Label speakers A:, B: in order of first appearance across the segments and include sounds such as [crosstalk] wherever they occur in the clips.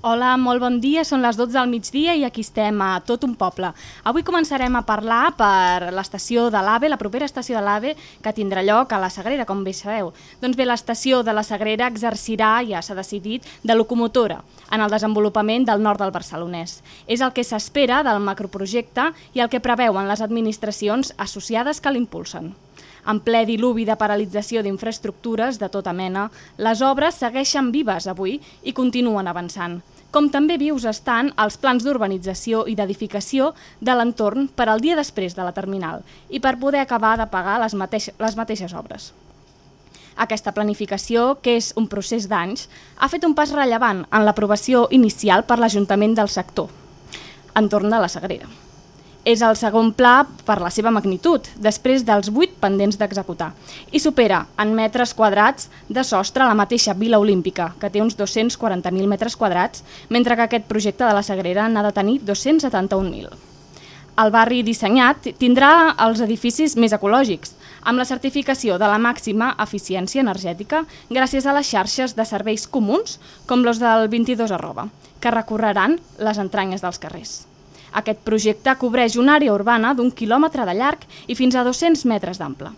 A: Hola, molt bon dia, són les 12 del migdia i aquí estem a Tot un Poble. Avui començarem a parlar per l'estació de l'AVE, la propera estació de l'AVE, que tindrà lloc a la Sagrera, com bé sabeu. Doncs bé, l'estació de la Sagrera exercirà, ja s'ha decidit, de locomotora en el desenvolupament del nord del barcelonès. És el que s'espera del macroprojecte i el que preveuen les administracions associades que l'impulsen. En ple diluvi de paralització d'infraestructures de tota mena, les obres segueixen vives avui i continuen avançant. Com també vius estan els plans d'urbanització i d'edificació de l'entorn per al dia després de la terminal i per poder acabar de pagar les, mateix les mateixes obres. Aquesta planificació, que és un procés d'anys, ha fet un pas rellevant en l'aprovació inicial per l'Ajuntament del sector, entorn de la Sagrera és el segon pla per la seva magnitud, després dels 8 pendents d'executar, i supera en metres quadrats de sostre la mateixa Vila Olímpica, que té uns 240.000 metres quadrats, mentre que aquest projecte de la Sagrera n'ha de tenir 271.000. El barri dissenyat tindrà els edificis més ecològics, amb la certificació de la màxima eficiència energètica gràcies a les xarxes de serveis comuns com los del 22 arroba, que recorreran les entranyes dels carrers. Aquest projecte cobreix una àrea urbana d'un quilòmetre de llarg i fins a 200 metres d'ample.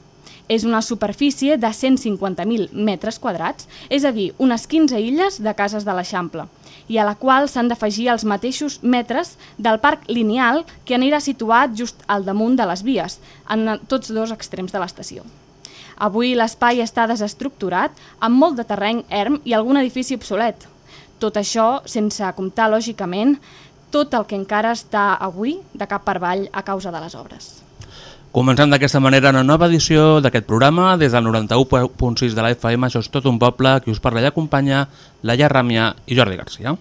A: És una superfície de 150.000 metres quadrats, és a dir, unes 15 illes de cases de l'Eixample, i a la qual s'han d'afegir els mateixos metres del parc lineal que anirà situat just al damunt de les vies, en tots dos extrems de l'estació. Avui l'espai està desestructurat, amb molt de terreny erm i algun edifici obsolet. Tot això sense comptar, lògicament, tot el que encara està avui de cap per avall a causa de les obres.
B: Començant d'aquesta manera una nova edició d'aquest programa, des del 91.6 de la FM, això és tot un poble, que us parla i acompanya Laia Ràmia i Jordi Garcia.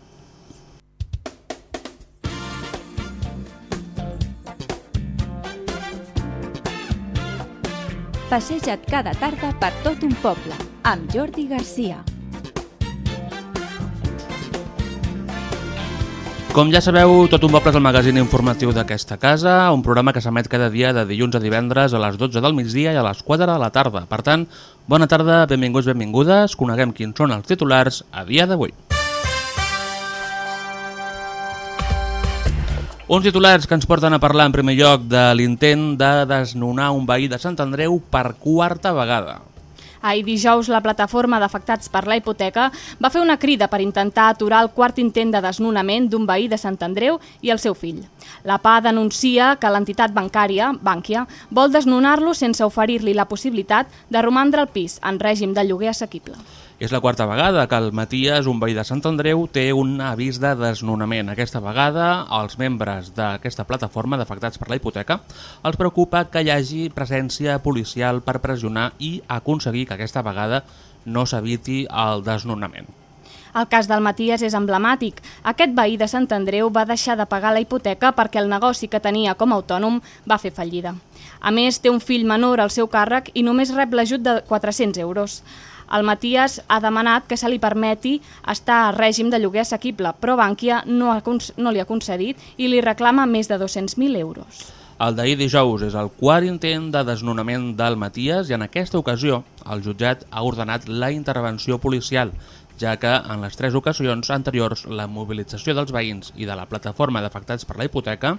C: Passeja't cada tarda per tot un poble, amb Jordi Garcia.
B: Com ja sabeu, Tot un poble és el magazín informatiu d'aquesta casa, un programa que s'emet cada dia de dilluns a divendres a les 12 del migdia i a les 4 de la tarda. Per tant, bona tarda, benvinguts, benvingudes, coneguem quins són els titulars a dia d'avui. Uns titulars que ens porten a parlar en primer lloc de l'intent de desnonar un veí de Sant Andreu per quarta vegada.
A: Ahir dijous, la plataforma d'afectats per la hipoteca va fer una crida per intentar aturar el quart intent de desnonament d'un veí de Sant Andreu i el seu fill. La PA denuncia que l'entitat bancària, Bànquia, vol desnonar-lo sense oferir-li la possibilitat de romandre al pis en règim de lloguer assequible.
B: És la quarta vegada que el Matías, un veí de Sant Andreu, té un avís de desnonament. Aquesta vegada, als membres d'aquesta plataforma d'afectats per la hipoteca els preocupa que hi hagi presència policial per pressionar i aconseguir que aquesta vegada no s'eviti el desnonament.
A: El cas del Matías és emblemàtic. Aquest veí de Sant Andreu va deixar de pagar la hipoteca perquè el negoci que tenia com a autònom va fer fallida. A més, té un fill menor al seu càrrec i només rep l'ajut de 400 euros. El Matías ha demanat que se li permeti estar a règim de lloguer assequible, però Bànquia no, ha, no li ha concedit i li reclama més de 200.000 euros.
B: El d'ahir dijous és el quart intent de desnonament del Matías i en aquesta ocasió el jutjat ha ordenat la intervenció policial, ja que en les tres ocasions anteriors la mobilització dels veïns i de la plataforma d'afectats per la hipoteca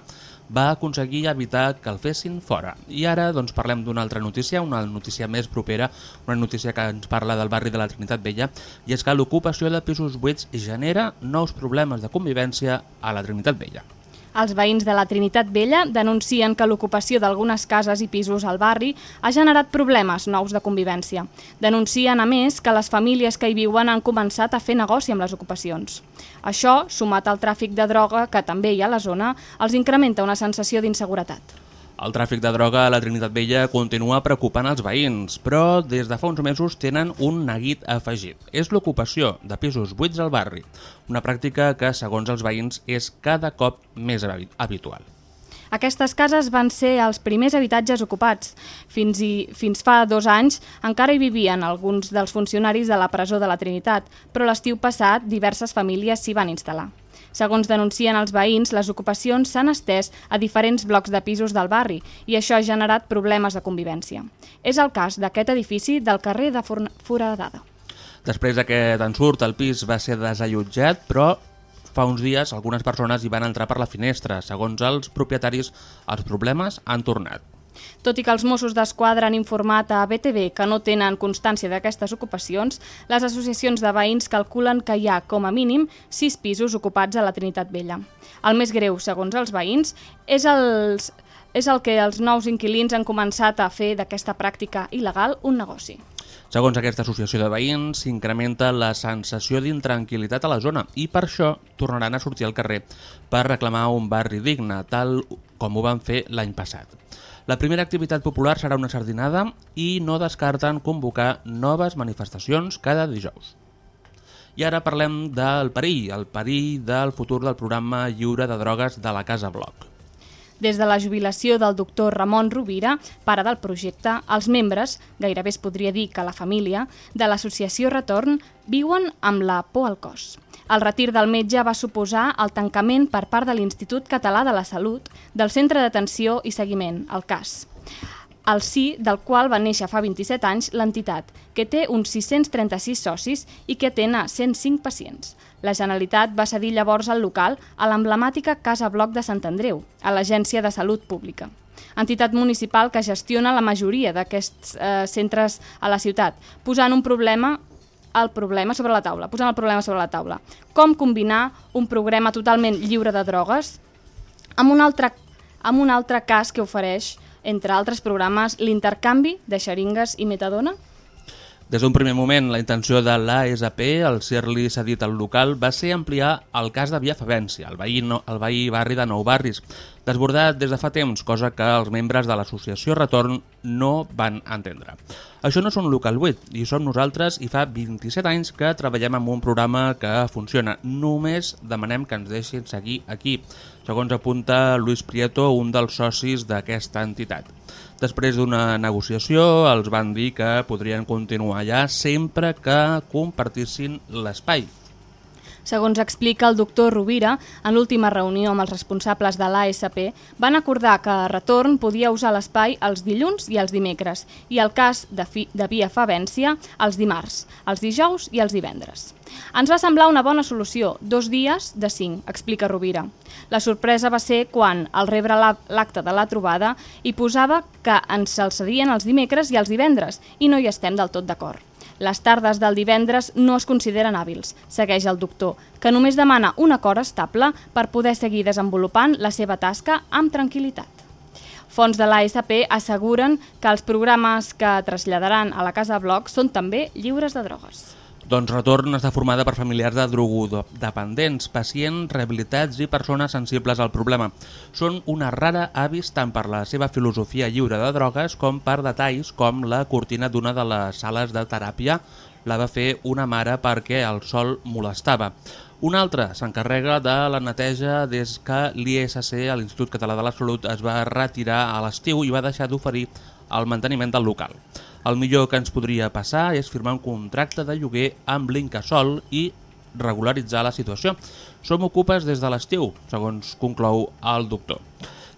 B: va aconseguir evitar que el fessin fora. I ara doncs, parlem d'una altra notícia, una notícia més propera, una notícia que ens parla del barri de la Trinitat Vella, i és que l'ocupació de pisos buits genera nous problemes de convivència a la Trinitat Vella.
A: Els veïns de la Trinitat Vella denuncien que l'ocupació d'algunes cases i pisos al barri ha generat problemes nous de convivència. Denuncien, a més, que les famílies que hi viuen han començat a fer negoci amb les ocupacions. Això, sumat al tràfic de droga que també hi ha a la zona, els incrementa una sensació d'inseguretat.
B: El tràfic de droga a la Trinitat Vella continua preocupant els veïns, però des de fa uns mesos tenen un neguit afegit. És l'ocupació de pisos buits al barri, una pràctica que, segons els veïns, és cada cop més habitual.
A: Aquestes cases van ser els primers habitatges ocupats. Fins, i, fins fa dos anys encara hi vivien alguns dels funcionaris de la presó de la Trinitat, però l'estiu passat diverses famílies s'hi van instal·lar. Segons denuncien els veïns, les ocupacions s'han estès a diferents blocs de pisos del barri i això ha generat problemes de convivència. És el cas d'aquest edifici del carrer de Foradada.
B: Després d'aquest ensurt, el pis va ser desallotjat, però Fa uns dies, algunes persones hi van entrar per la finestra. Segons els propietaris, els problemes han tornat.
A: Tot i que els Mossos d'Esquadra han informat a BTV que no tenen constància d'aquestes ocupacions, les associacions de veïns calculen que hi ha, com a mínim, sis pisos ocupats a la Trinitat Vella. El més greu, segons els veïns, és, els, és el que els nous inquilins han començat a fer d'aquesta pràctica il·legal un negoci.
B: Segons aquesta associació de veïns, s'incrementa la sensació d'intranquil·litat a la zona i per això tornaran a sortir al carrer per reclamar un barri digne, tal com ho van fer l'any passat. La primera activitat popular serà una sardinada i no descarten convocar noves manifestacions cada dijous. I ara parlem del perill, el perill del futur del programa lliure de drogues de la Casa Bloc.
A: Des de la jubilació del doctor Ramon Rovira, pare del projecte, els membres, gairebé es podria dir que la família, de l'associació Retorn viuen amb la por al cos. El retir del metge va suposar el tancament per part de l'Institut Català de la Salut del Centre d'Atenció i Seguiment, el CAS el sí del qual va néixer fa 27 anys l'entitat, que té uns 636 socis i que atena 105 pacients. La Generalitat va cedir llavors el local a l'emblemàtica Casa Bloc de Sant Andreu, a l'Agència de Salut Pública entitat municipal que gestiona la majoria d'aquests eh, centres a la ciutat, posant un problema el problema sobre la taula, posant el problema sobre la taula. Com combinar un programa totalment lliure de drogues amb un altre, amb un altre cas que ofereix, entre altres programes, l'intercanvi de xeringues i metadona?
B: Des d'un primer moment, la intenció de l'ASP, al ser-li cedit al local, va ser ampliar el cas de Via Favència, el veí, no, el veí barri de Nou Barris, desbordat des de fa temps, cosa que els membres de l'associació Retorn no van entendre. Això no és un local buit, i som nosaltres i fa 27 anys que treballem amb un programa que funciona. Només demanem que ens deixin seguir aquí, segons apunta Luis Prieto, un dels socis d'aquesta entitat. Després d'una negociació els van dir que podrien continuar allà sempre que compartissin l'espai.
A: Segons explica el doctor Rovira, en l'última reunió amb els responsables de l'ASP, van acordar que a retorn podia usar l'espai els dilluns i els dimecres i el cas de, fi, de Via Favència els dimarts, els dijous i els divendres. Ens va semblar una bona solució, dos dies de cinc, explica Rovira. La sorpresa va ser quan, al rebre l'acte de la trobada, hi posava que ens el cedien els dimecres i els divendres, i no hi estem del tot d'acord. Les tardes del divendres no es consideren hàbils, segueix el doctor, que només demana un acord estable per poder seguir desenvolupant la seva tasca amb tranquil·litat. Fons de l'ASP asseguren que els programes que traslladaran a la Casa Bloc són també lliures de drogues.
B: Doncs Retorn està formada per familiars de drogodependents, pacients, rehabilitats i persones sensibles al problema. Són una rara avis tant per la seva filosofia lliure de drogues com per detalls com la cortina d'una de les sales de teràpia la va fer una mare perquè el sol molestava. Un altre s'encarrega de la neteja des que l'ISC, l'Institut Català de la Salut, es va retirar a l'estiu i va deixar d'oferir el manteniment del local. El millor que ens podria passar és firmar un contracte de lloguer amb l'Incasol i regularitzar la situació. Som ocupes des de l'estiu, segons conclou el doctor.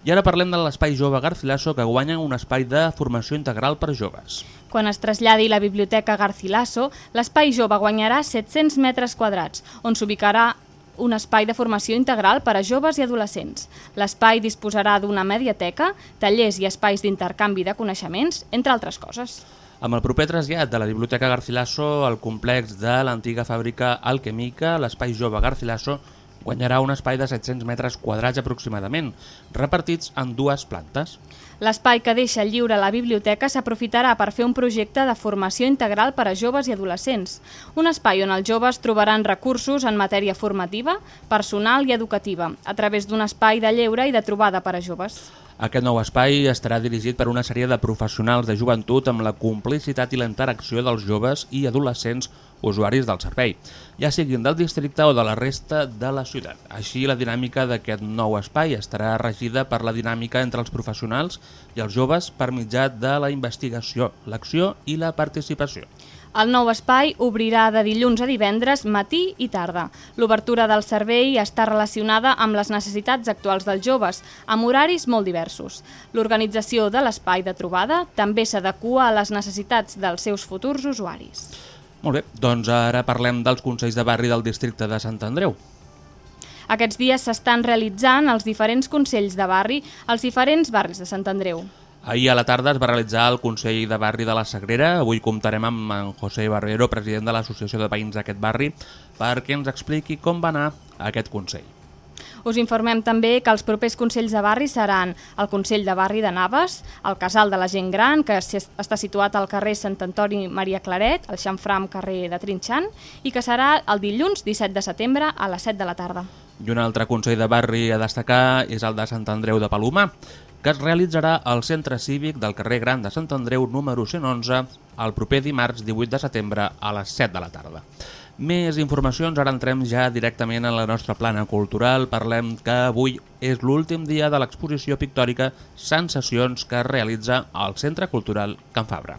B: I ara parlem de l'espai jove Garcilaso que guanya un espai de formació integral per joves.
A: Quan es traslladi la biblioteca Garcilaso, l'espai jove guanyarà 700 metres quadrats, on s'ubicarà un espai de formació integral per a joves i adolescents. L'espai disposarà d'una mediateca, tallers i espais d'intercanvi de coneixements, entre altres coses.
B: Amb el proper trasllat de la Biblioteca Garcilaso al complex de l'antiga fàbrica Alquemica, l'espai jove Garcilaso guanyarà un espai de 700 metres quadrats aproximadament, repartits en dues plantes.
A: L'espai que deixa lliure la biblioteca s'aprofitarà per fer un projecte de formació integral per a joves i adolescents. Un espai on els joves trobaran recursos en matèria formativa, personal i educativa, a través d'un espai de lleure i de trobada per a joves.
B: Aquest nou espai estarà dirigit per una sèrie de professionals de joventut amb la complicitat i la interacció dels joves i adolescents usuaris del servei, ja siguin del districte o de la resta de la ciutat. Així, la dinàmica d'aquest nou espai estarà regida per la dinàmica entre els professionals i els joves per mitjà de la investigació, l'acció i la participació.
A: El nou espai obrirà de dilluns a divendres, matí i tarda. L'obertura del servei està relacionada amb les necessitats actuals dels joves, amb horaris molt diversos. L'organització de l'espai de trobada també s'adequa a les necessitats dels seus futurs usuaris.
B: Molt bé, doncs ara parlem dels Consells de Barri del districte de Sant Andreu.
A: Aquests dies s'estan realitzant els diferents consells de barri als diferents barris de Sant Andreu.
B: Ahir a la tarda es va realitzar el Consell de Barri de la Sagrera. Avui comptarem amb en José Barbero, president de l'Associació de Veïns d'aquest barri, perquè ens expliqui com va anar aquest Consell.
A: Us informem també que els propers consells de barri seran el Consell de Barri de Naves, el Casal de la Gent Gran, que està situat al carrer Sant Antoni Maria Claret, el Xamfram carrer de Trinxant, i que serà el dilluns 17 de setembre a les 7 de la tarda.
B: I un altre Consell de Barri a destacar és el de Sant Andreu de Palomar, que es realitzarà al Centre Cívic del carrer Gran de Sant Andreu número 111 el proper dimarts 18 de setembre a les 7 de la tarda. Més informacions, ara entrem ja directament a la nostra plana cultural. Parlem que avui és l'últim dia de l'exposició pictòrica Sensacions que es realitza al Centre Cultural Can Fabra.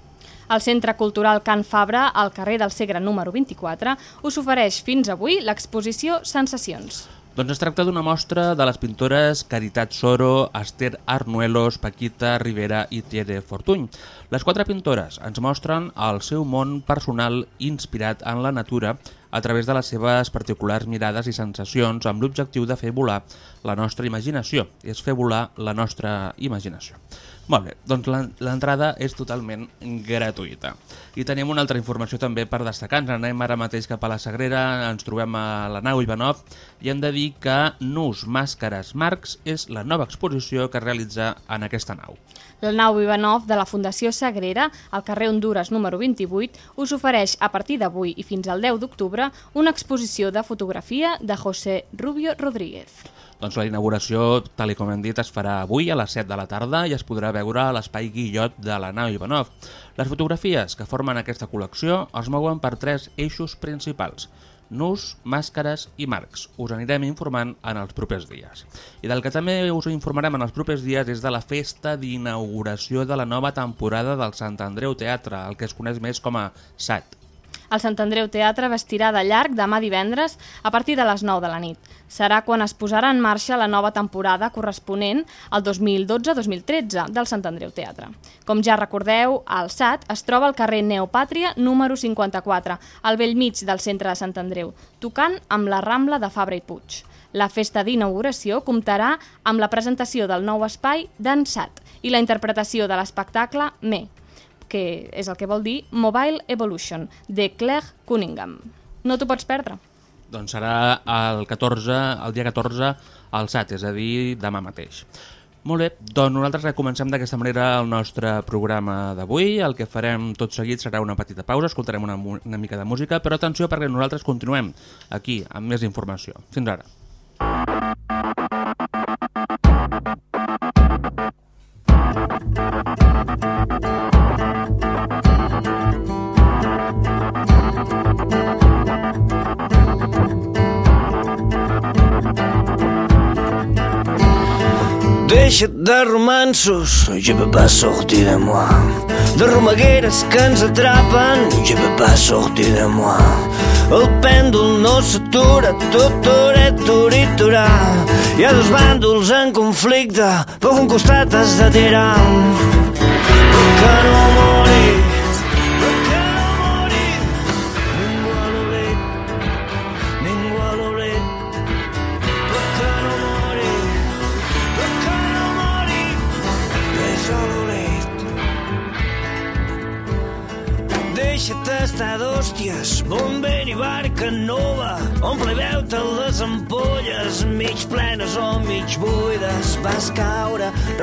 A: El Centre Cultural Can Fabra, al carrer del Segre número 24, us ofereix fins avui l'exposició Sensacions.
B: Doncs es tracta d'una mostra de les pintores Caritat Soro, Esther Arnuelos, Paquita Rivera i Thierry Fortuny. Les quatre pintores ens mostren el seu món personal inspirat en la natura a través de les seves particulars mirades i sensacions amb l'objectiu de fer volar la nostra imaginació, és fer volar la nostra imaginació. Molt bé, doncs l'entrada és totalment gratuïta. I tenim una altra informació també per destacar. Ens anem ara mateix cap a la Sagrera, ens trobem a la nau Ivanov i hem de dir que Nus, Màscares, Marcs és la nova exposició que es realitza en aquesta nau.
A: La nau Ivanov de la Fundació Sagrera, al carrer Honduras número 28, us ofereix a partir d'avui i fins al 10 d'octubre una exposició de fotografia de José Rubio Rodríguez.
B: Doncs la inauguració, tal com hem dit, es farà avui a les 7 de la tarda i es podrà veure a l'espai Guillot de la nau Ivanov. Les fotografies que formen aquesta col·lecció es mouen per tres eixos principals, nus, màscares i marcs. Us anirem informant en els propers dies. I del que també us informarem en els propers dies és de la festa d'inauguració de la nova temporada del Sant Andreu Teatre, el que es coneix més com a SAT.
A: El Sant Andreu Teatre vestirà de llarg demà divendres a partir de les 9 de la nit. Serà quan es posarà en marxa la nova temporada corresponent al 2012-2013 del Sant Andreu Teatre. Com ja recordeu, el SAT es troba al carrer Neopàtria número 54, al vell mig del centre de Sant Andreu, tocant amb la Rambla de Fabra i Puig. La festa d'inauguració comptarà amb la presentació del nou espai d'en i la interpretació de l'espectacle Me, que és el que vol dir Mobile Evolution, de Claire Cunningham. No t'ho pots perdre.
B: Doncs serà el, 14, el dia 14 al SAT, és a dir, demà mateix. Molt bé, doncs nosaltres comencem d'aquesta manera el nostre programa d'avui. El que farem tot seguit serà una petita pausa, escoltarem una, una mica de música, però atenció perquè nosaltres continuem aquí amb més informació. Fins ara.
D: Deixa't de romansos, je peux pas sortir de moi. De romagueres que ens atrapen, je peux pas sortir de moi. El pèndol no s'atura, tot toret, turiturà. Hi ha dos bàndols en conflicte, per un costat has de tirar. Que no morir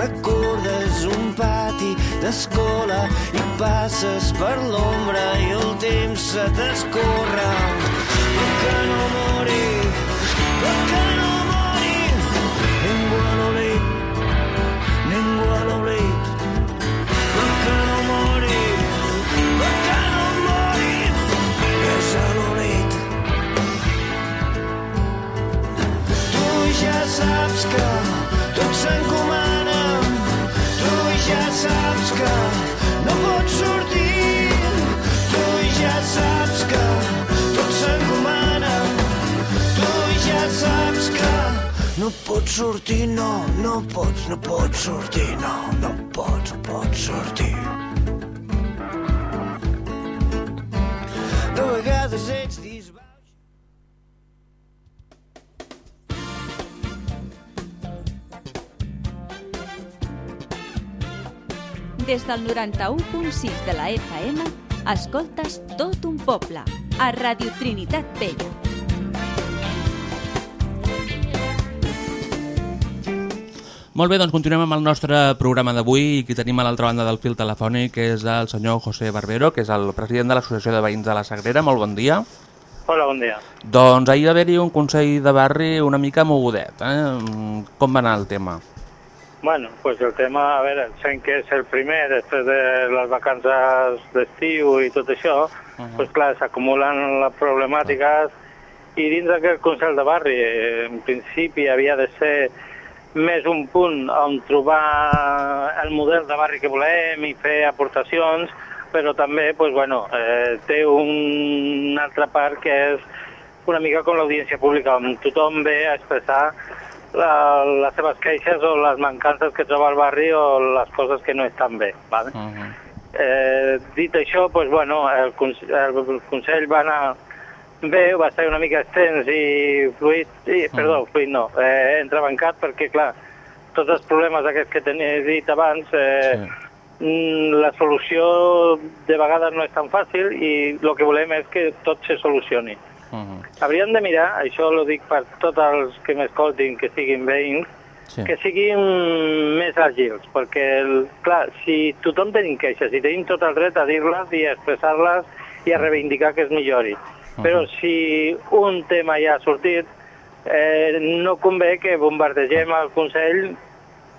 D: recordes un pati d'escola i passes per l'ombra i el temps se t'escorre. pots sortir, no, no pots, no pots sortir, no, no pots, no pots sortir. De vegades ets disbat.
C: Des del 91.6 de la FM, escoltes tot un poble, a Radio Trinitat Vella.
B: Molt bé, doncs continuem amb el nostre programa d'avui i qui tenim a l'altra banda del fil telefònic és el senyor José Barbero, que és el president de l'Associació de Veïns de la Sagrera. Molt bon dia.
E: Hola, bon dia.
B: Doncs ahir va haver-hi un consell de barri una mica mogudet. Eh? Com va anar el tema?
E: Bueno, pues el tema, a veure, sent que és el primer després de les vacances d'estiu i tot això, uh -huh. pues clar, s'acumulen les problemàtiques i dins d'aquest Consell de Barri, eh, en principi havia de ser més un punt on trobar el model de barri que volem i fer aportacions, però també pues, bueno, eh, té un altra part que és una mica com l'audiència pública, on tothom ve a expressar la, les seves queixes o les mancances que troba al barri o les coses que no estan bé. Vale? Uh -huh. eh, dit això, pues, bueno, el, el Consell va anar bé, va ser una mica extens i fluid, i, perdó, fluid no, eh, entrebancat perquè, clar, tots els problemes aquests que tenia dit abans, eh, sí. la solució de vegades no és tan fàcil i el que volem és que tot se solucioni. Uh -huh. Hauríem de mirar, això ho dic per tots els que m'escoltin, que siguin veïns, sí. que siguin més àgils, perquè, el, clar, si tothom tenim queixes i tenim tot el dret a dir-les i a expressar-les i a reivindicar que es millori. Uh -huh. Però si un tema ja ha sortit, eh, no convé que bombardegem el Consell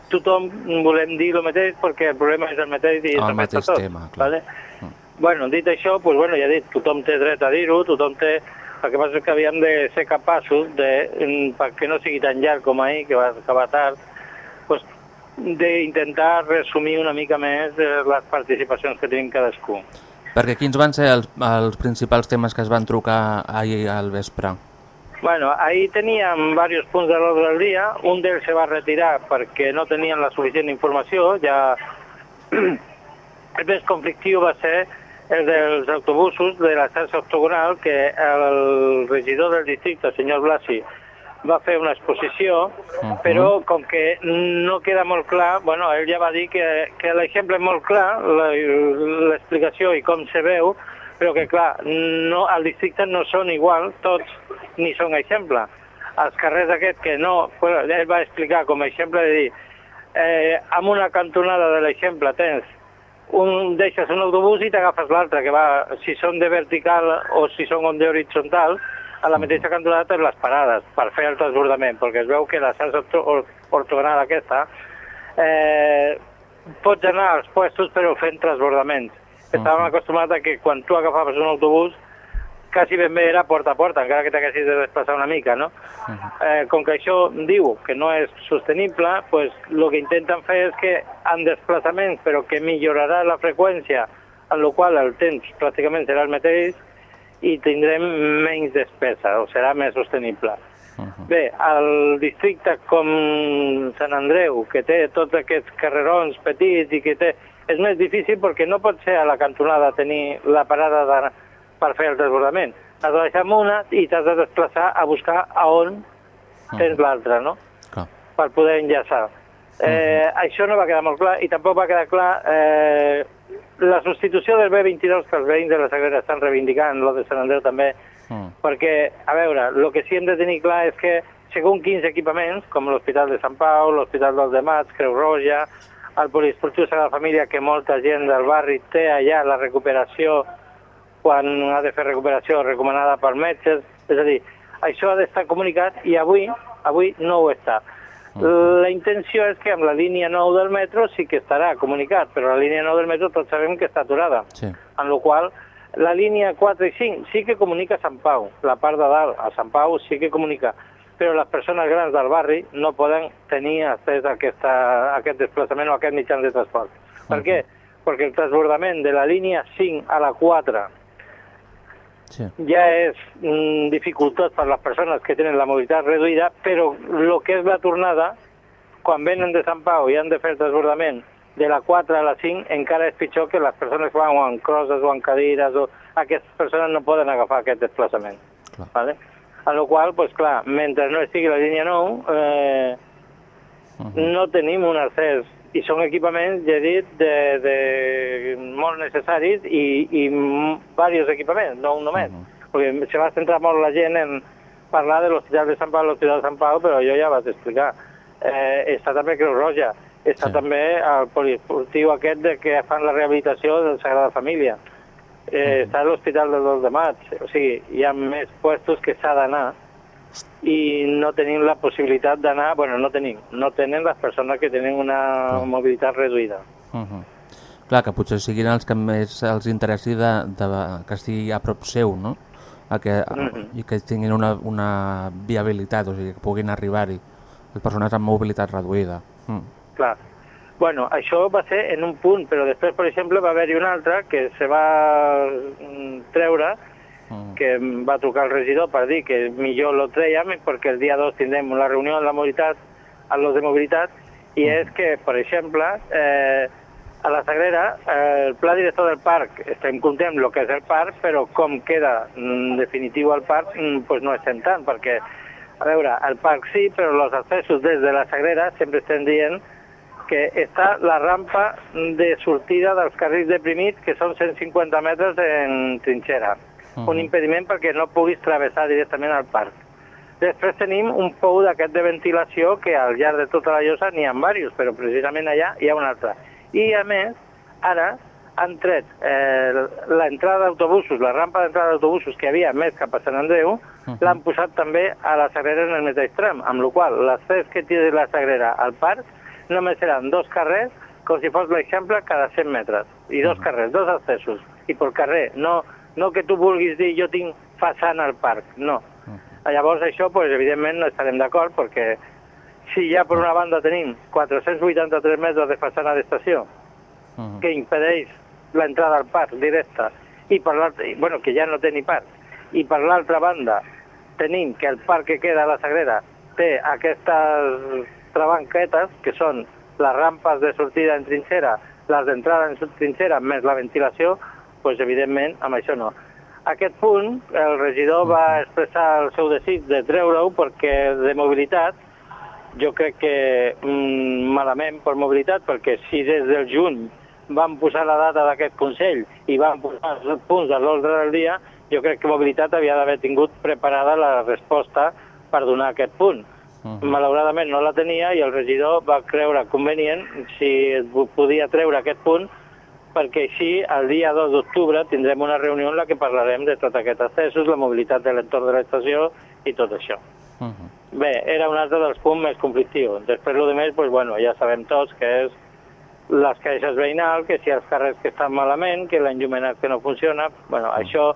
E: tothom volem dir el mateix perquè el problema és el mateix i
B: el mateix
E: tot,
B: tema, clar.
E: Vale? -huh. Bueno, dit això, pues, bueno, ja he dit, tothom té dret a dir-ho, tothom té el que passa és que havíem de ser capaços, de, perquè no sigui tan llarg com ahir, que va acabar tard, pues, d'intentar resumir una mica més les participacions que tenim cadascú.
B: Perquè quins van ser els, els principals temes que es van trucar ahir al vespre?
E: Bueno, ahir teníem diversos punts de l'ordre del dia, un d'ells se va retirar perquè no tenien la suficient informació, ja [clears throat] el més conflictiu va ser el dels autobusos de la xarxa octogonal que el regidor del districte, el senyor Blasi, va fer una exposició, uh -huh. però com que no queda molt clar, bueno, ell ja va dir que, que l'exemple és molt clar, l'explicació i com se veu, però que clar, no, al districte no són igual tots, ni són exemple. Els carrers aquests que no, bueno, ell va explicar com a exemple de dir, eh, amb una cantonada de l'exemple tens un, deixes un autobús i t'agafes l'altre, que va, si són de vertical o si són de horitzontal, a la mateixa cantonada tens les parades per fer el transbordament, perquè es veu que la xarxa ortogonal aquesta eh, pots anar als puestos però fent transbordaments. Estàvem acostumats a que quan tu agafaves un autobús quasi ben bé era porta a porta, encara que t'haguessis de desplaçar una mica, no? Eh, com que això diu que no és sostenible, pues, el que intenten fer és que en desplaçaments, però que millorarà la freqüència, en la qual el temps pràcticament serà el mateix, i tindrem menys despesa, o serà més sostenible. Uh -huh. Bé, el districte com Sant Andreu, que té tots aquests carrerons petits i que té... És més difícil perquè no pot ser a la cantonada tenir la parada de, per fer el desbordament. Has de deixar una i t'has de desplaçar a buscar a on tens uh -huh. l'altra, no?
B: Clar.
E: Per poder enllaçar. Eh, uh -huh. Això no va quedar molt clar i tampoc va quedar clar eh, la substitució del B22 que els veïns de la Sagrera estan reivindicant, el de Sant Andreu també, mm. perquè, a veure, el que sí hem de tenir clar és que segons quins equipaments, com l'Hospital de Sant Pau, l'Hospital dels Demats, Creu Roja, el Poliesportiu Sagrada Família, que molta gent del barri té allà la recuperació quan ha de fer recuperació recomanada per metges, és a dir, això ha d'estar comunicat i avui, avui no ho està. La intenció és que amb la línia 9 del metro sí que estarà comunicat, però la línia 9 del metro tots sabem que està aturada.
B: Sí.
E: En la qual la línia 4 i 5 sí que comunica a Sant Pau, la part de dalt a Sant Pau sí que comunica, però les persones grans del barri no poden tenir accés a, aquesta, a aquest desplaçament o a aquest mitjà de transport. Per què? Perquè el transbordament de la línia 5 a la 4
B: Sí.
E: ja és mm, dificultat per les persones que tenen la mobilitat reduïda, però el que és la tornada, quan venen de Sant Pau i han de fer el transbordament de la 4 a la 5, encara és pitjor que les persones que van en crosses o en cadires, o aquestes persones no poden agafar aquest desplaçament.
B: Clar.
E: Vale? A la qual, pues, clar, mentre no estigui la línia 9, eh,
B: Uh -huh.
E: no tenim un accés i són equipaments, ja he dit, de, de molt necessaris i, i diversos equipaments, no un només. Uh -huh. Perquè se va centrar molt la gent en parlar de l'Hospital de Sant Pau, l'Hospital de Sant Pau, però jo ja vaig explicar. Eh, està també Creu Roja, està sí. també el poliesportiu aquest de que fan la rehabilitació del Sagrada Família. Eh, uh -huh. Està l'Hospital del 2 de maig, o sigui, hi ha més puestos que s'ha d'anar i no tenim la possibilitat d'anar, bueno, no tenim, no tenen les persones que tenen una uh. mobilitat reduïda.
B: Uh -huh. Clar, que potser siguin els que més els interessi de, de, que estigui a prop seu, no? A que, uh -huh. I que tinguin una, una viabilitat, o sigui, que puguin arribar-hi les persones amb mobilitat reduïda.
E: Uh. Clar. Bueno, això va ser en un punt, però després, per exemple, va haver-hi un altre que se va mm, treure Mm. que em va trucar el regidor per dir que millor lo trèiem perquè el dia 2 tindrem la reunió amb la mobilitat, amb los de mobilitat, i mm. és que, per exemple, eh, a la Sagrera, eh, el pla director del parc, estem contents el que és el parc, però com queda en definitiu el parc, mm, pues no estem tant, perquè, a veure, el parc sí, però els accessos des de la Sagrera sempre estem dient que està la rampa de sortida dels carrils deprimits, que són 150 metres en trinxera. -huh. un impediment perquè no puguis travessar directament al parc. Després tenim un pou d'aquest de ventilació que al llarg de tota la llosa n'hi ha diversos, però precisament allà hi ha un altre. I a més, ara han tret eh, l'entrada d'autobusos, la rampa d'entrada d'autobusos que havia més cap a Sant Andreu, uh -huh. l'han posat també a la Sagrera en el mateix tram, amb la qual l'accés que té la Sagrera al parc només seran dos carrers, com si fos l'exemple, cada 100 metres. I dos uh -huh. carrers, dos accessos. I pel carrer, no no que tu vulguis dir jo tinc façana al parc, no. Uh -huh. Llavors això, pues, evidentment, no estarem d'acord perquè si ja per una banda tenim 483 metres de façana d'estació uh -huh. que impedeix l'entrada al parc directa i per l'altra, bueno, que ja no té ni parc, i per l'altra banda tenim que el parc que queda a la Sagrera té aquestes trabanquetes que són les rampes de sortida en trinxera, les d'entrada en trinxera més la ventilació, pues, evidentment, amb això no. Aquest punt, el regidor va expressar el seu desig de treure-ho perquè de mobilitat, jo crec que mm, malament per mobilitat, perquè si des del juny van posar la data d'aquest Consell i van posar els punts a l'ordre del dia, jo crec que mobilitat havia d'haver tingut preparada la resposta per donar aquest punt. Uh -huh. Malauradament no la tenia i el regidor va creure convenient, si podia treure aquest punt, perquè així el dia 2 d'octubre tindrem una reunió en la que parlarem de tot aquest accessos, la mobilitat de l'entorn de l'estació i tot això. Uh -huh. Bé, era un altre dels punts més conflictius. Després, el més, pues, bueno, ja sabem tots que és les caixes veïnals, que si els carrers que estan malament, que l'enllumenat que no funciona, bueno, uh -huh. això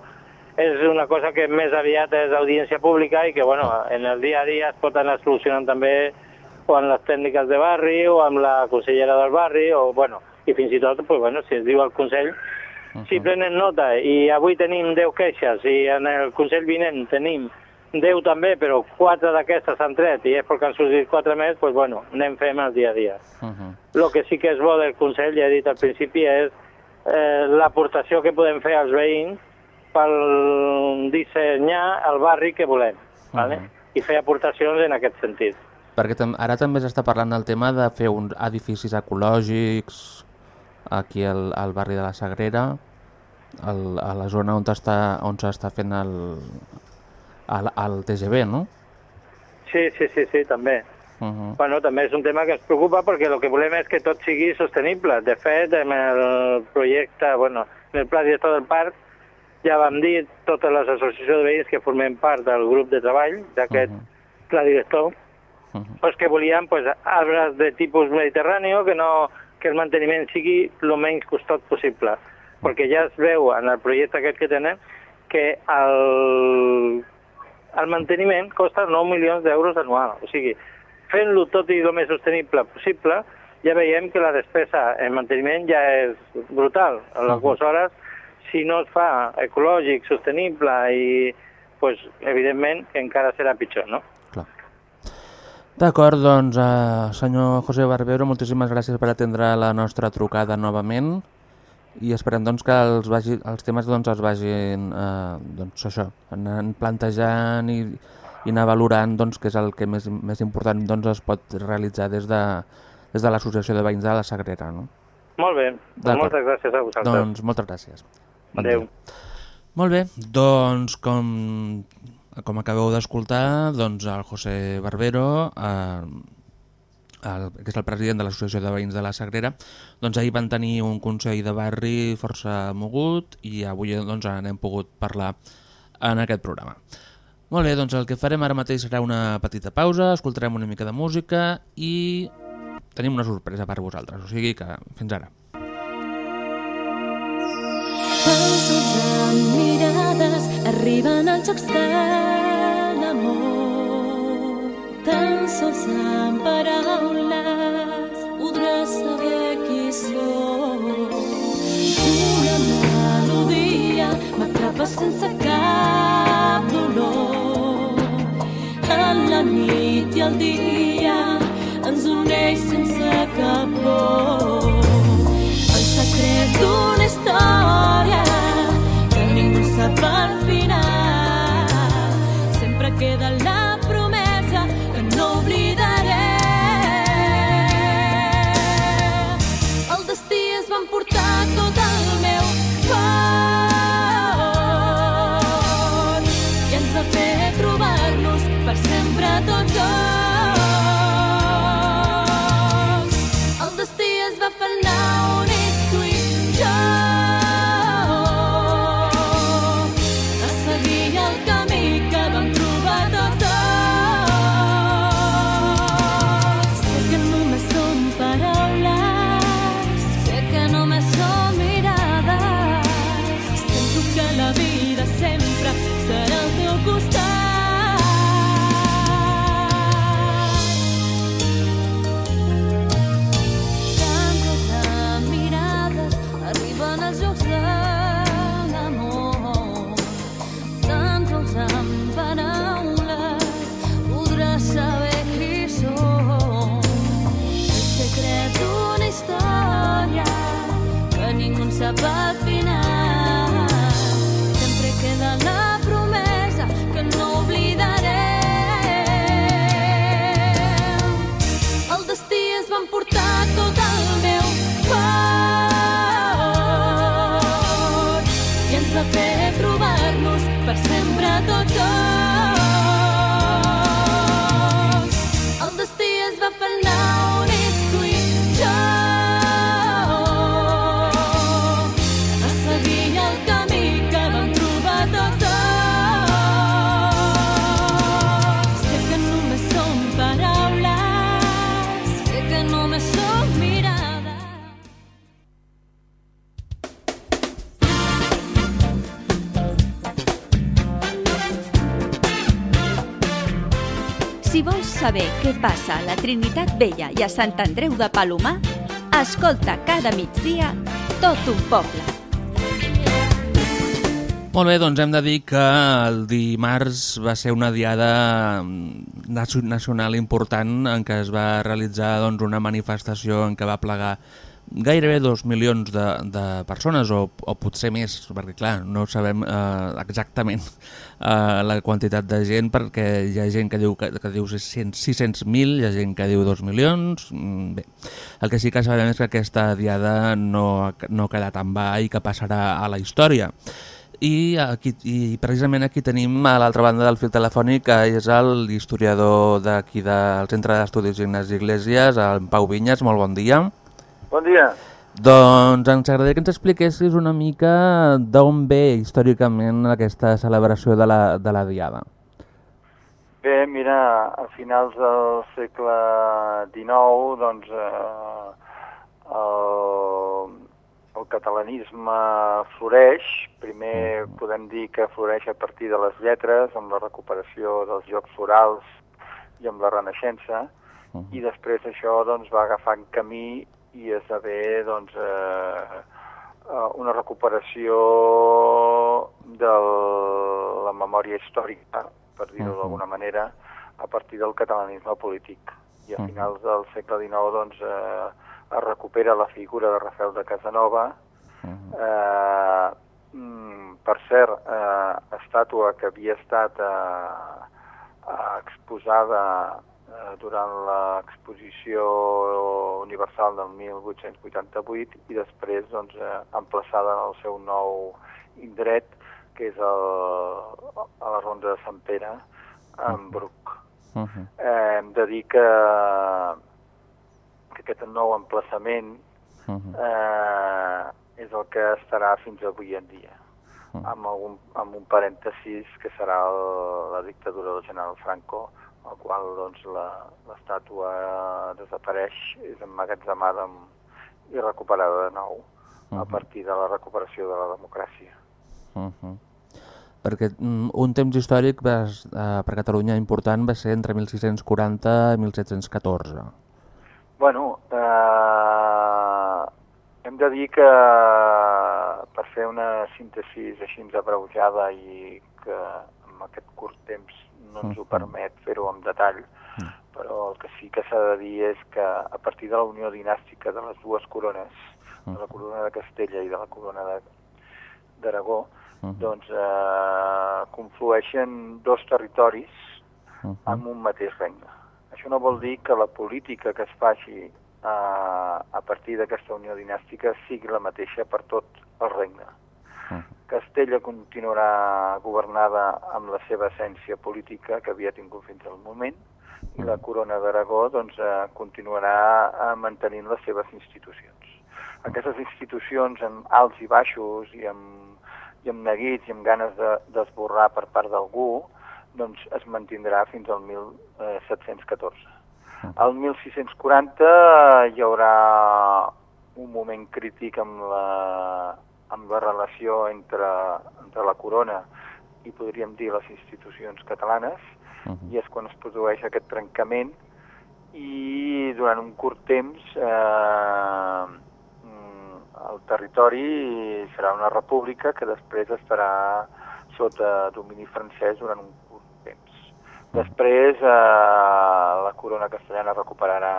E: és una cosa que més aviat és audiència pública i que, bueno, en el dia a dia es pot anar solucionant també o amb les tècniques de barri o amb la consellera del barri o, bueno, i fins i tot, pues, bueno, si es diu al Consell, uh -huh. si prenen nota i avui tenim 10 queixes i en el Consell vinent tenim 10 també, però 4 d'aquestes s'han tret i és perquè han sortit 4 més, doncs bueno, anem fent el dia a dia. El uh -huh. que sí que és bo del Consell, ja he dit al principi, és eh, l'aportació que podem fer als veïns per dissenyar el barri que volem, uh -huh. ¿vale? i fer aportacions en aquest sentit.
B: Perquè ara també s'està parlant del tema de fer uns edificis ecològics, aquí al, al barri de la Sagrera, el, a la zona on està on s'està fent el, el, el TGV, no?
E: Sí, sí, sí, sí, també. Uh -huh. Bueno, també és un tema que ens preocupa perquè el que volem és que tot sigui sostenible. De fet, en el projecte, bueno, en el pla director del parc, ja vam dir totes les associacions de veïns que formem part del grup de treball d'aquest uh -huh. pla director, uh -huh. pues que volíem pues, arbres de tipus mediterrani que no que el manteniment sigui el menys costós possible, perquè ja es veu en el projecte aquest que tenen que el, el manteniment costa 9 milions d'euros anual. O sigui, fent-lo tot i el més sostenible possible, ja veiem que la despesa en manteniment ja és brutal. A les dues hores, si no es fa ecològic, sostenible i, pues, evidentment, que encara serà pitjor, no?
B: D'acord, doncs, eh, senyor José Barbero, moltíssimes gràcies per atendre la nostra trucada novament i esperem doncs, que els, vagi, els temes doncs, es vagin eh, doncs, això, anant plantejant i, i anar valorant doncs, que és el que més, més important doncs, es pot realitzar des de, des de l'Associació de Veïns de la Sagrera, no?
E: Molt bé, doncs moltes gràcies a vosaltres.
B: Doncs moltes gràcies. Bon
E: Adéu.
B: dia. Molt bé, doncs com, com acabeu d'escoltar, doncs el José Barbero, eh, el, que és el president de l'Associació de Veïns de la Sagrera, doncs ahir van tenir un consell de barri força mogut i avui doncs, n'hem pogut parlar en aquest programa. Molt bé, doncs el que farem ara mateix serà una petita pausa, escoltarem una mica de música i tenim una sorpresa per vosaltres, o sigui que fins ara.
F: Passos amb mirades arriben als jocs de l'amor. Tan sols amb paraules podràs saber qui sóc. Una melodia m'atrapa sense cap dolor. En la nit i el dia ens uneix sense cap por. El secret d'una història que ningú sap queda la que ningú en sap al final. Sempre queda la
C: saber què passa a la Trinitat Vella i a Sant Andreu de Palomar, escolta cada migdia tot un poble.
B: Molt bé, doncs hem de dir que el dimarts va ser una diada mm, nacio- nacional important en què es va realitzar doncs, una manifestació en què va plegar gairebé dos milions de, de persones o, o potser més, perquè clar, no sabem eh, exactament eh, la quantitat de gent perquè hi ha gent que diu que, que diu 600.000, hi ha gent que diu 2 milions, mm, bé. El que sí que sabem és que aquesta diada no, no quedat en va i que passarà a la història. I, aquí, i precisament aquí tenim a l'altra banda del fil telefònic que és l'historiador d'aquí del Centre d'Estudis Ignasi Iglesias, en Pau Vinyes, molt. Bon dia. Doncs ens agradaria que ens expliquessis una mica d'on ve històricament aquesta celebració de la, de la Diada.
G: Bé, mira, a finals del segle XIX, doncs, eh, el, el catalanisme floreix. Primer podem dir que floreix a partir de les lletres, amb la recuperació dels jocs florals i amb la Renaixença, i després això doncs, va agafant camí i esdevé doncs, eh, eh, una recuperació de la memòria històrica, per dir-ho d'alguna manera, a partir del catalanisme polític. I a finals del segle XIX doncs, eh, es recupera la figura de Rafael de Casanova, eh, mm, per cert, eh, estàtua que havia estat eh, eh, exposada eh, durant l'exposició universal del 1888 i després doncs, eh, emplaçada en el seu nou indret, que és el, a la Ronda de Sant Pere, en Bruc.
B: Uh -huh.
G: Eh, hem de dir que, que aquest nou emplaçament
B: Uh -huh.
G: eh, és el que estarà fins avui en dia,
B: Mm.
G: amb, algun, amb un parèntesis que serà el, la dictadura del general Franco, al qual doncs, la- l'estàtua desapareix, és emmagatzemada amb, i recuperada de nou a
B: Mhm.
G: partir de la recuperació de la democràcia.
B: Uh -huh. Perquè mm, un temps històric va, s- eh, per Catalunya important va ser entre 1640 i 1714.
G: Bueno, eh, hem de dir que per fer una síntesi així abreujada i que en aquest curt temps no ens ho permet fer-ho amb detall, però el que sí que s'ha de dir és que a partir de la unió dinàstica de les dues corones, de la corona de Castella i de la corona de- d'Aragó,
B: Mhm.
G: doncs eh, conflueixen dos territoris
B: Uh -huh.
G: amb un mateix regne. Això no vol dir que la política que es faci eh, a partir d'aquesta unió dinàstica sigui la mateixa per tot el regne. Castella continuarà governada amb la seva essència política que havia tingut fins al moment i la corona d'Aragó doncs, eh, continuarà eh, mantenint les seves institucions. Aquestes institucions amb alts i baixos i amb, i amb neguits i amb ganes de- d'esborrar per part d'algú doncs es mantindrà fins al 1714. Al 1640 hi haurà un moment crític amb la, amb la relació entre, entre la corona i podríem dir les institucions catalanes
B: Uh -huh.
G: i és quan es produeix aquest trencament i durant un curt temps eh, el territori serà una república que després estarà sota domini francès durant un curt temps. Després eh, la corona castellana recuperarà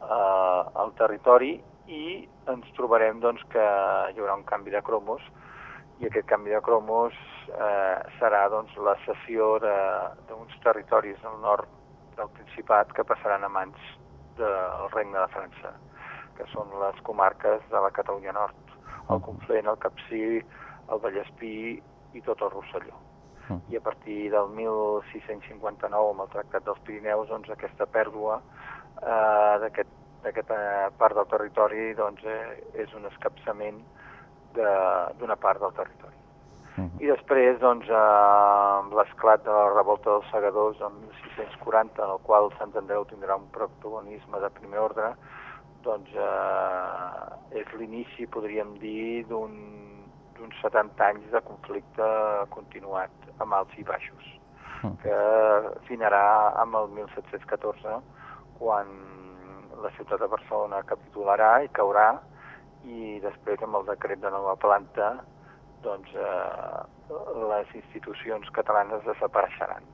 G: eh, el territori i ens trobarem doncs, que hi haurà un canvi de cromos i aquest canvi de cromos eh, serà doncs, la cessió de- d'uns territoris al nord del Principat que passaran a mans del Regne de França, que són les comarques de la Catalunya Nord, el Conflent, el Capcí, el Vallespí i tot el Rosselló. I a partir del 1659, amb el Tractat dels Pirineus, doncs, aquesta pèrdua eh, d'aquest- d'aquesta part del territori doncs, eh, és un escapçament de- d'una part del territori. I després, doncs, eh, amb l'esclat de la revolta dels segadors en 1640, en el qual Sant Andreu tindrà un protagonisme de primer ordre, doncs eh, és l'inici, podríem dir, d'un d'uns 70 anys de conflicte continuat amb alts i baixos, que finarà amb el 1714, quan la ciutat de Barcelona capitularà i caurà, i després amb el decret de nova planta doncs, eh, les institucions catalanes desapareixeran.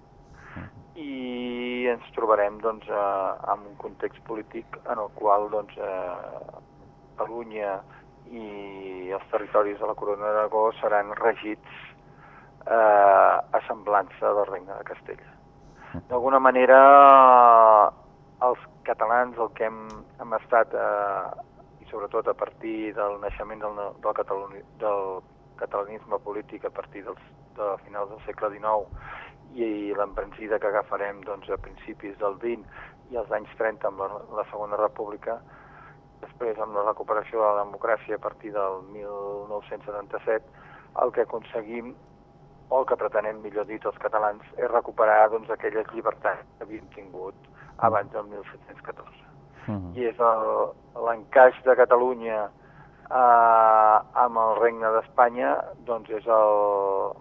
G: I ens trobarem doncs, eh, en un context polític en el qual doncs, eh, Catalunya i els territoris de la Corona d'Aragó seran regits eh, a semblança del Regne de Castella. D'alguna manera, els catalans, el que hem, hem estat, eh, i sobretot a partir del naixement del, del, catalani, del catalanisme polític a partir dels, de finals del segle XIX i l'emprensida que agafarem doncs, a principis del XX i als anys 30 amb la, la Segona República, després amb la recuperació de la democràcia a partir del 1977, el que aconseguim o el que pretenem, millor dit, els catalans, és recuperar doncs, aquelles llibertats que havíem tingut abans del 1714.
B: Mhm.
G: I és l'encaix de Catalunya eh, amb el Regne d'Espanya, doncs és el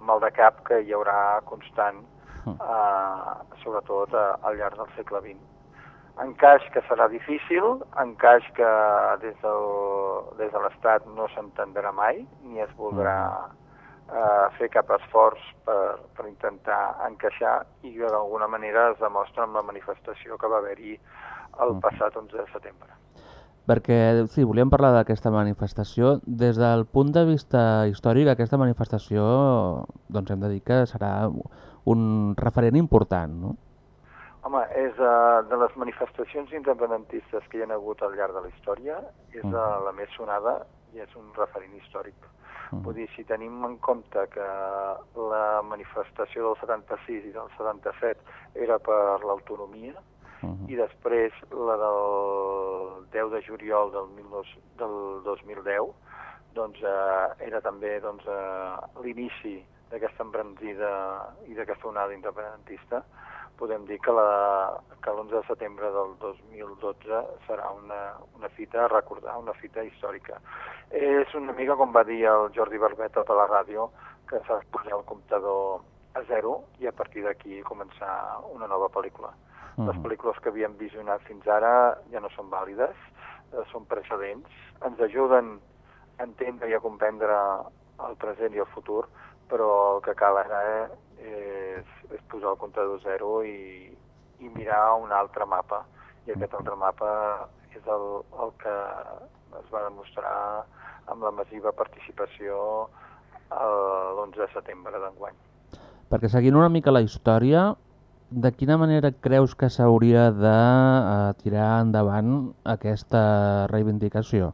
G: mal de cap que hi haurà constant, eh, sobretot eh, al llarg del segle XX. Encaix que serà difícil, encaix que des, del, des de l'Estat no s'entendrà mai, ni es voldrà eh, fer cap esforç per, per intentar encaixar i que d'alguna manera es demostra amb la manifestació que va haver-hi el passat 11 de setembre.
B: Perquè, sí, volíem parlar d'aquesta manifestació. Des del punt de vista històric, aquesta manifestació, doncs hem de dir que serà un referent important, no?
G: Home, és uh, de les manifestacions independentistes que hi ha hagut al llarg de la història, és uh, la més sonada i és un referent històric.
B: Mhm.
G: Vull dir, si tenim en compte que la manifestació del 76 i del 77 era per l'autonomia,
B: Mhm.
G: i després la del 10 de juliol del, 19, del 2010 doncs, eh, era també doncs, eh, l'inici d'aquesta embranzida i d'aquesta onada independentista podem dir que la- que l'11 de setembre del 2012 serà una, una fita a recordar, una fita històrica. És una mica com va dir el Jordi Barbeta a la ràdio, que s'ha de posar el comptador a zero i a partir d'aquí començar una nova pel·lícula. Les
B: Mhm.
G: pel·lícules que havíem visionat fins ara ja no són vàlides, eh, són precedents, ens ajuden a entendre i a comprendre el present i el futur, però el que cal ara és, és posar el comptador zero i, i mirar un altre mapa. I aquest altre mapa és el, el que es va demostrar amb la massiva participació el- l'11 de setembre d'enguany.
B: Perquè seguint una mica la història, de quina manera creus que s'hauria de eh, tirar endavant aquesta reivindicació?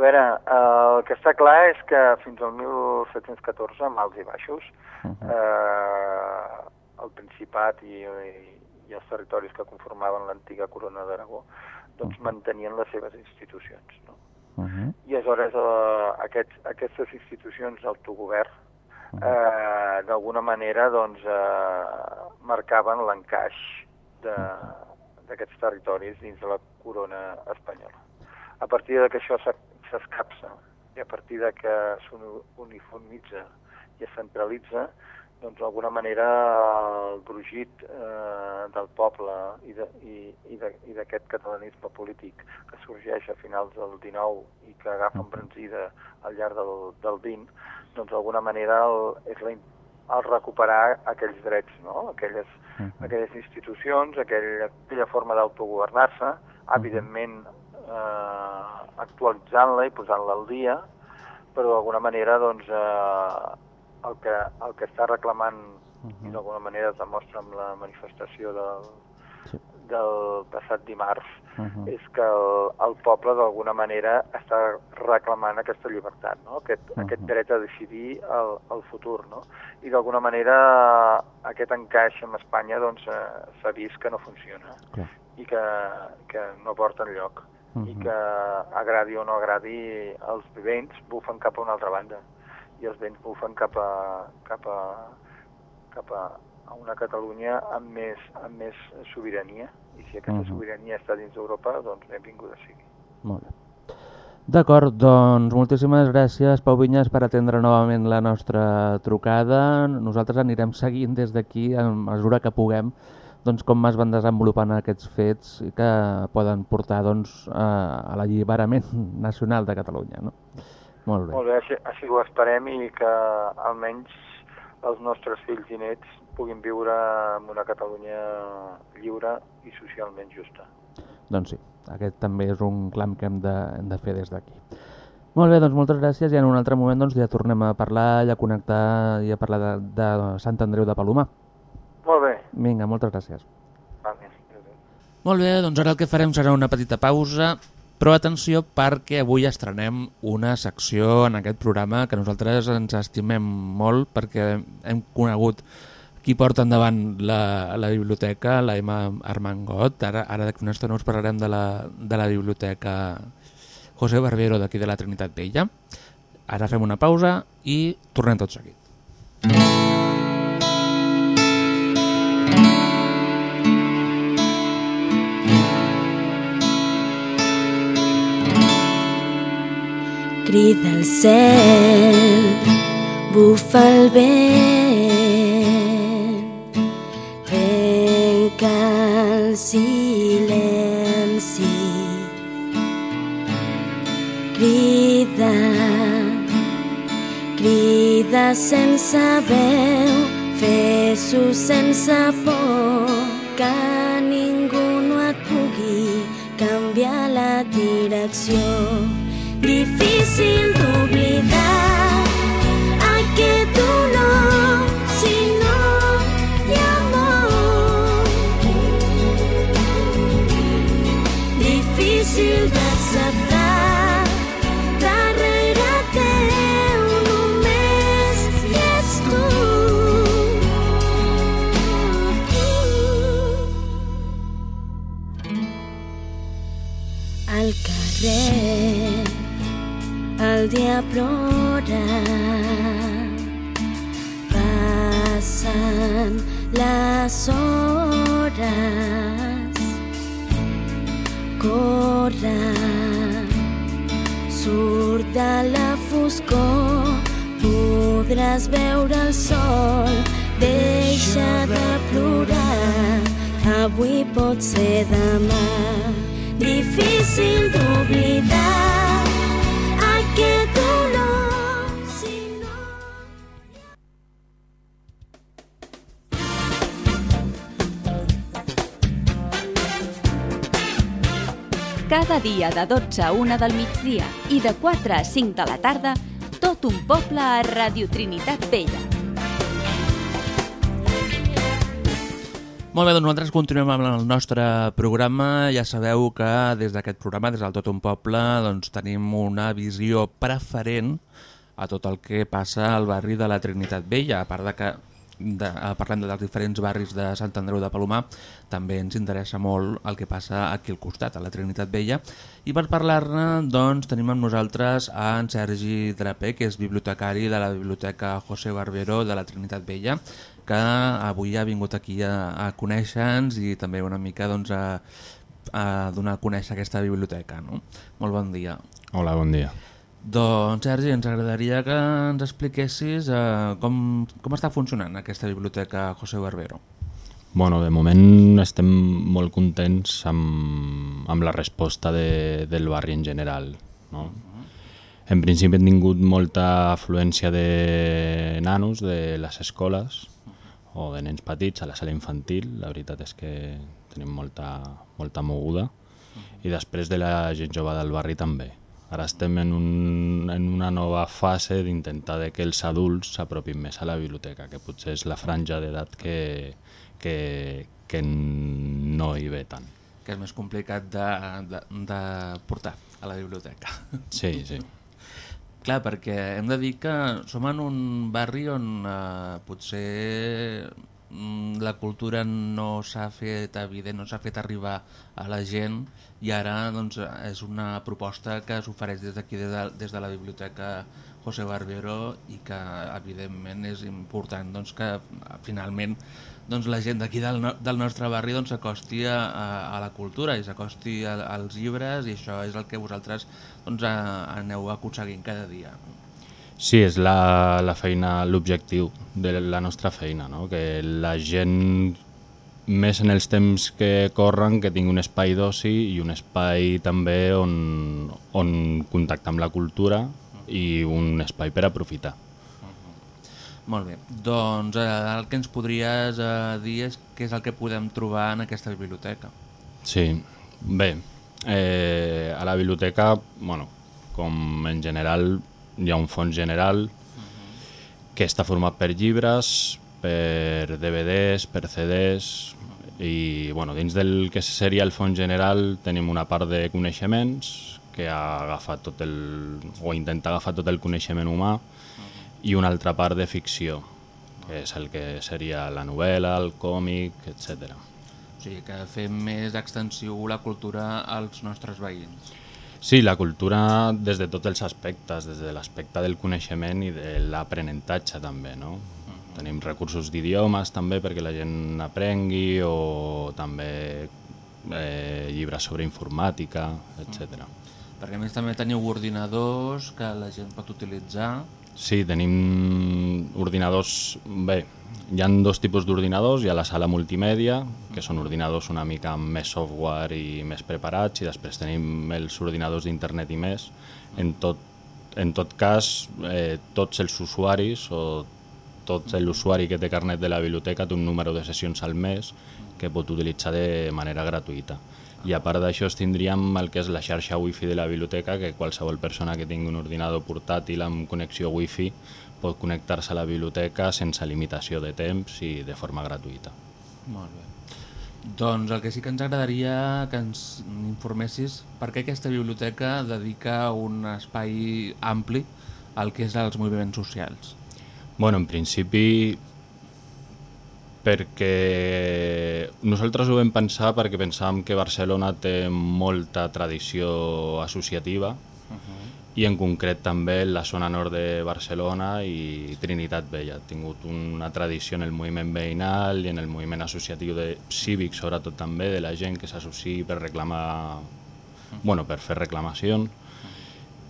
G: A veure, eh, el que està clar és que fins al 1714, amb alts i baixos,
B: Uh
G: eh, el Principat i, i, i els territoris que conformaven l'antiga corona d'Aragó doncs mantenien les seves institucions. No?
B: Uh -huh.
G: I aleshores eh, aquests, aquestes institucions d'autogovern eh, d'alguna manera doncs, eh, marcaven l'encaix de- d'aquests territoris dins de la corona espanyola. A partir de que això s'escapça. I a partir de que s'uniformitza i es centralitza, doncs d'alguna manera el brugit eh, del poble i d'aquest catalanisme polític que sorgeix a finals del 19 i que agafa embranzida al llarg del, del 20, doncs d'alguna manera el, és la, el recuperar aquells drets, no? aquelles, aquelles institucions, aquella, aquella forma d'autogovernar-se, evidentment eh, actualitzant-la i posant-la al dia, però d'alguna manera doncs, eh, el, que, el que està reclamant i d'alguna manera es demostra amb la manifestació del,
B: Sí.
G: del passat dimarts,
B: Uh -huh.
G: és que el, el poble d'alguna manera està reclamant aquesta llibertat, no? aquest, uh
B: Mhm.
G: -huh. aquest dret a decidir el, el futur. No? I d'alguna manera aquest encaix amb Espanya doncs, eh, s'ha vist que no funciona
B: Clar.
G: i que, que no porta
B: Mhm.
G: i que agradi o no agradi els vents bufen cap a una altra banda i els vents bufen cap a, cap a, cap a, a una Catalunya amb més, amb més sobirania i si aquesta
B: Mhm.
G: sobirania està dins d'Europa doncs benvinguda sigui.
B: Molt bé. D'acord, doncs moltíssimes gràcies, Pau Vinyes, per atendre novament la nostra trucada. Nosaltres anirem seguint des d'aquí, a mesura que puguem, doncs, com es van desenvolupant aquests fets que poden portar doncs, a, a l'alliberament [laughs] nacional de Catalunya. No? Molt bé.
G: Molt bé, així, així ho esperem i que almenys els nostres fills i nets puguin viure en una Catalunya lliure i socialment justa.
B: Doncs sí, aquest també és un clam que hem de, hem de fer des d'aquí. Molt bé, doncs moltes gràcies i en un altre moment doncs, ja tornem a parlar i a connectar i a parlar de, de Sant Andreu de Palomar.
G: Molt bé,
B: Vinga, moltes gràcies.
G: vale.
B: Molt bé, doncs ara el que farem serà una petita pausa, però atenció perquè avui estrenem una secció en aquest programa que nosaltres ens estimem molt perquè hem conegut qui porta endavant la, la biblioteca, la Emma Armangot. Ara, ara d'aquí una estona us parlarem de la, de la biblioteca José Barbero d'aquí de la Trinitat Vella. Ara fem una pausa i tornem tot seguit.
F: Crida el cel, bufa el vent, trenca el silenci. Crida, crida sense veu, fes-ho sense por, que ningú no et pugui canviar la direcció. Avui pot ser demà, difícil d'oblidar aquest dolor, si no...
C: Cada dia de 12 a 1 del migdia i de 4 a 5 de la tarda, tot un poble a Radio Trinitat Vella.
B: Molt bé, doncs nosaltres continuem amb el nostre programa. Ja sabeu que des d'aquest programa, des del Tot un Poble, doncs tenim una visió preferent a tot el que passa al barri de la Trinitat Vella, a part de que de, eh, parlem dels diferents barris de Sant Andreu de Palomar, també ens interessa molt el que passa aquí al costat, a la Trinitat Vella. I per parlar-ne, doncs, tenim amb nosaltres a en Sergi Draper, que és bibliotecari de la Biblioteca José Barbero de la Trinitat Vella, que avui ha vingut aquí a, a conèixer-nos i també una mica doncs, a, a donar a conèixer aquesta biblioteca. No? Molt bon dia.
H: Hola, bon dia.
B: Doncs, Sergi, ens agradaria que ens expliquessis eh, com, com està funcionant aquesta biblioteca José Barbero.
H: Bueno, de moment estem molt contents amb, amb la resposta de, del barri en general. No? En principi hem tingut molta afluència de nanos de les escoles o de nens petits a la sala infantil. La veritat és que tenim molta, molta moguda. I després de la gent jove del barri també. Ara estem en, un, en una nova fase d'intentar de que els adults s'apropin més a la biblioteca, que potser és la franja d'edat que, que, que no hi ve tant.
B: que és més complicat de, de, de portar a la biblioteca.
H: Sí, sí.
B: Clar, perquè hem de dir que som en un barri on eh, potser mm, la cultura no s'ha fet evident, no s'ha fet arribar a la gent i ara doncs, és una proposta que s'ofereix des d'aquí, des, de, des de la biblioteca José Barbero i que evidentment és important doncs, que finalment doncs, la gent d'aquí del, no, del nostre barri doncs, s'acosti a, a, a la cultura i s'acosti als llibres i això és el que vosaltres doncs, a, aneu aconseguint cada dia.
H: Sí, és la, la feina, l'objectiu de la nostra feina, no? que la gent, més en els temps que corren, que tingui un espai d'oci i un espai també on, on contactar amb la cultura i un espai per aprofitar.
B: Molt bé, doncs eh, el que ens podries eh, dir és què és el que podem trobar en aquesta biblioteca.
H: Sí, bé, eh, a la biblioteca, bueno, com en general hi ha un fons general que està format per llibres, per DVDs, per CDs i bueno, dins del que seria el fons general tenim una part de coneixements que ha agafat tot el, o intenta agafar tot el coneixement humà i una altra part de ficció, que és el que seria la novel·la, el còmic, etc.
B: O sigui, que fem més extensiu la cultura als nostres veïns.
H: Sí, la cultura des de tots els aspectes, des de l'aspecte del coneixement i de l'aprenentatge també, no? Tenim recursos d'idiomes també perquè la gent aprengui o també eh, llibres sobre informàtica, etc.
B: Perquè a més també teniu ordinadors que la gent pot utilitzar.
H: Sí, tenim ordinadors... Bé, hi han dos tipus d'ordinadors. Hi ha la sala multimèdia, que són ordinadors una mica amb més software i més preparats, i després tenim els ordinadors d'internet i més. En tot, en tot cas, eh, tots els usuaris o tot l'usuari que té carnet de la biblioteca té un número de sessions al mes que pot utilitzar de manera gratuïta. I a part d'això tindríem el que és la xarxa wifi de la biblioteca, que qualsevol persona que tingui un ordinador portàtil amb connexió wifi pot connectar-se a la biblioteca sense limitació de temps i de forma gratuïta.
B: Molt bé. Doncs el que sí que ens agradaria que ens informessis per què aquesta biblioteca dedica un espai ampli al que és els moviments socials.
H: Bueno, en principi Perquè nosaltres ho vam pensar perquè pensàvem que Barcelona té molta tradició associativa i en concret també la zona nord de Barcelona i Trinitat Vella. Ha tingut una tradició en el moviment veïnal i en el moviment associatiu de cívic, sobretot també, de la gent que s'associa per reclamar, bueno, per fer reclamacions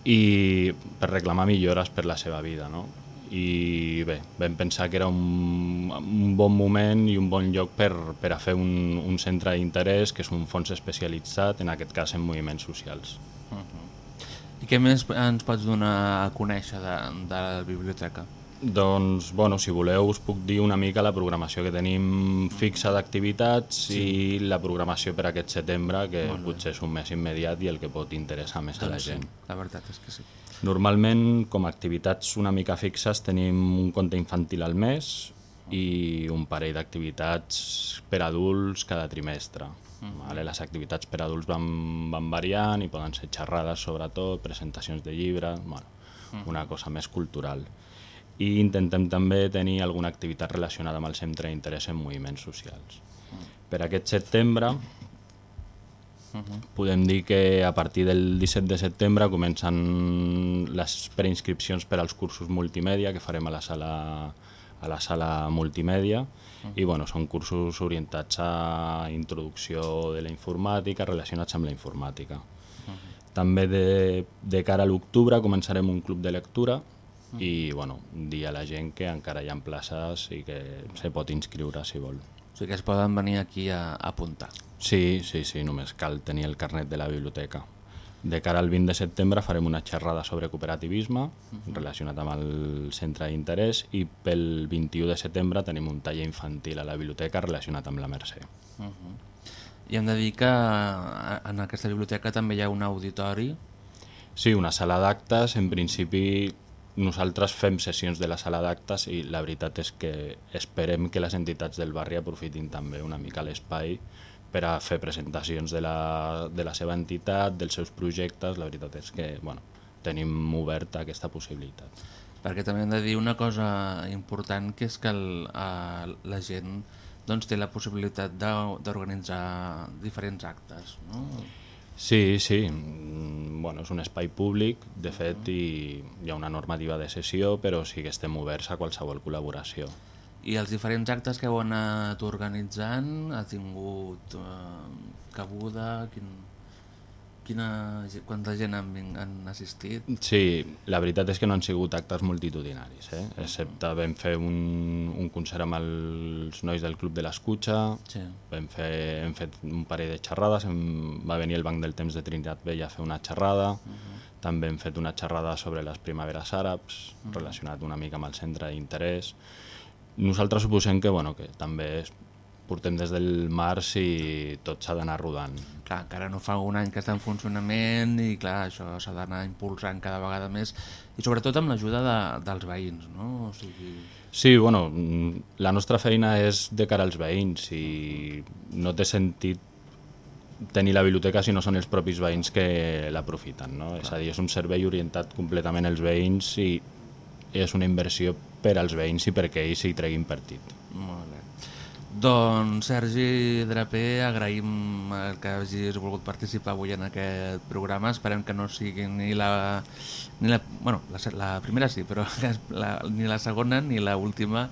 H: i per reclamar millores per la seva vida, no? I bé, vam pensar que era un, un bon moment i un bon lloc per, per a fer un, un centre d'interès, que és un fons especialitzat, en aquest cas en moviments socials.
B: I què més ens pots donar a conèixer de, de la biblioteca?
H: Doncs, bueno, si voleu us puc dir una mica la programació que tenim fixa d'activitats sí. i la programació per aquest setembre, que potser és un mes immediat i el que pot interessar més a la
B: Doncs
H: gent.
B: Sí, la veritat és que sí.
H: Normalment, com a activitats una mica fixes, tenim un conte infantil al mes i un parell d'activitats per adults cada trimestre. Vale? Les activitats per adults van, van variant i poden ser xerrades sobretot, presentacions de llibres, bueno, una cosa més cultural. I intentem també tenir alguna activitat relacionada amb el centre d'interès en moviments socials. Per aquest setembre podem dir que a partir del 17 de setembre comencen les preinscripcions per als cursos multimèdia que farem a la sala, a la sala multimèdia i bueno, són cursos orientats a introducció de la informàtica, relacionats amb la informàtica. També de, de cara a l'octubre començarem un club de lectura i bueno, dir a la gent que encara hi ha places i que se pot inscriure si vol.
B: O sigui que es poden venir aquí a, a apuntar.
H: Sí, sí, sí, només cal tenir el carnet de la biblioteca. De cara al 20 de setembre farem una xerrada sobre cooperativisme relacionat amb el centre d'interès i pel 21 de setembre tenim un taller infantil a la biblioteca relacionat amb la Mercè.
B: I hem de dir que eh, en aquesta biblioteca també hi ha un auditori.
H: Sí, una sala d'actes, en principi nosaltres fem sessions de la sala d'actes i la veritat és que esperem que les entitats del barri aprofitin també una mica l'espai per a fer presentacions de la, de la seva entitat, dels seus projectes, la veritat és que bueno, tenim oberta aquesta possibilitat.
B: Perquè també hem de dir una cosa important, que és que el, eh, la gent doncs, té la possibilitat de- d'organitzar diferents actes. No?
H: Sí, sí, bueno, és un espai públic, de fet, i hi ha una normativa de sessió, però sí que estem oberts a qualsevol col·laboració.
B: I els diferents actes que heu anat organitzant, ha tingut eh, cabuda? Quin, quina, quanta gent han, han assistit?
H: Sí, la veritat és que no han sigut actes multitudinaris, eh? excepte vam fer un, un concert amb els nois del Club de l'Escutxa,
B: Sí.
H: vam fer, hem fet un parell de xerrades, hem, va venir el Banc del Temps de Trinitat Vella a fer una xerrada, també hem fet una xerrada sobre les primaveres àrabs, relacionat una mica amb el centre d'interès. Nosaltres suposem que, bueno, que també es- portem des del març i tot s'ha d'anar rodant.
B: Clar, encara no fa un any que està en funcionament i clar, això s'ha d'anar impulsant cada vegada més i sobretot amb l'ajuda de, dels veïns, no? O sigui,
H: Sí, bueno, mm, la nostra feina és de cara als veïns i no té sentit tenir la biblioteca si no són els propis veïns que l'aprofiten, no? És a dir, és un servei orientat completament als veïns i és una inversió per als veïns i perquè ells hi treguin partit.
B: molt bé. Doncs Sergi Draper, agraïm que hagis volgut participar avui en aquest programa. Esperem que no sigui ni la... Ni la bueno, la, la primera sí, però [laughs] la, ni la segona ni la última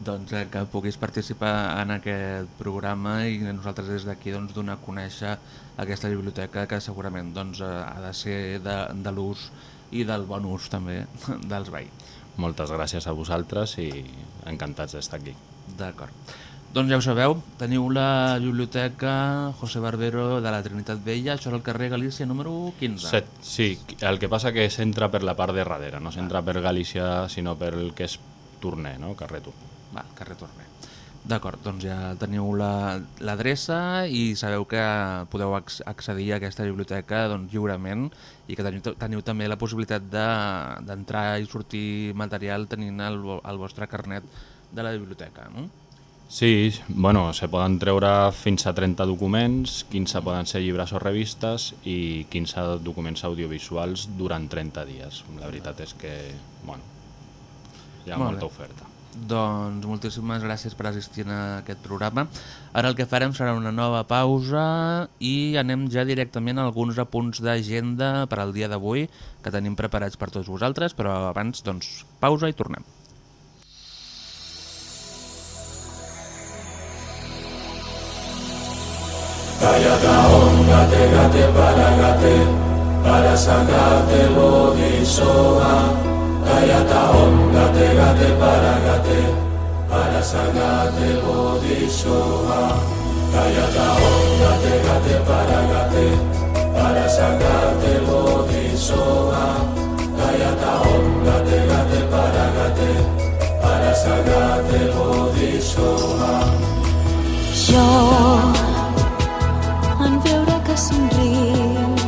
B: doncs, eh, que puguis participar en aquest programa i nosaltres des d'aquí doncs, donar a conèixer aquesta biblioteca que segurament doncs, eh, ha de ser de, de l'ús i del bon ús també [laughs] dels veïns.
H: Moltes gràcies a vosaltres i encantats d'estar aquí.
B: D'acord. Doncs ja ho sabeu, teniu la biblioteca José Barbero de la Trinitat Vella, això és al carrer Galícia número 15.
H: Set, sí, el que passa que s'entra per la part de darrere, no s'entra per Galícia, sinó per el que és Torner, no? carrer Torner.
B: Va, carrer Torner. D'acord, doncs ja teniu la- l'adreça i sabeu que podeu acc- accedir a aquesta biblioteca doncs, lliurement i que teniu, teniu també la possibilitat de- d'entrar i sortir material tenint el, el vostre carnet de la biblioteca. No?
H: Sí, bueno, se poden treure fins a 30 documents, 15 poden ser llibres o revistes i 15 documents audiovisuals durant 30 dies. La veritat és que, bueno, hi ha
B: Molt
H: molta
B: bé.
H: oferta.
B: Doncs moltíssimes gràcies per assistir a aquest programa. Ara el que farem serà una nova pausa i anem ja directament a alguns apunts d'agenda per al dia d'avui que tenim preparats per tots vosaltres, però abans, doncs, pausa i tornem.
F: Tayata Om Gate Gate para gate Paragate Parasagate Bodhisoha Tayata Om Gate Gate Paragate Parasagate Bodhisoha Tayata Om Gate Gate Paragate Parasagate Bodhisoha Tayata Om Gate Gate para gate Paragate Parasagate Bodhisoha Yo en veure que somrius,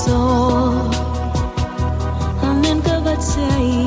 F: sóc el nen que vaig
C: ser ahir.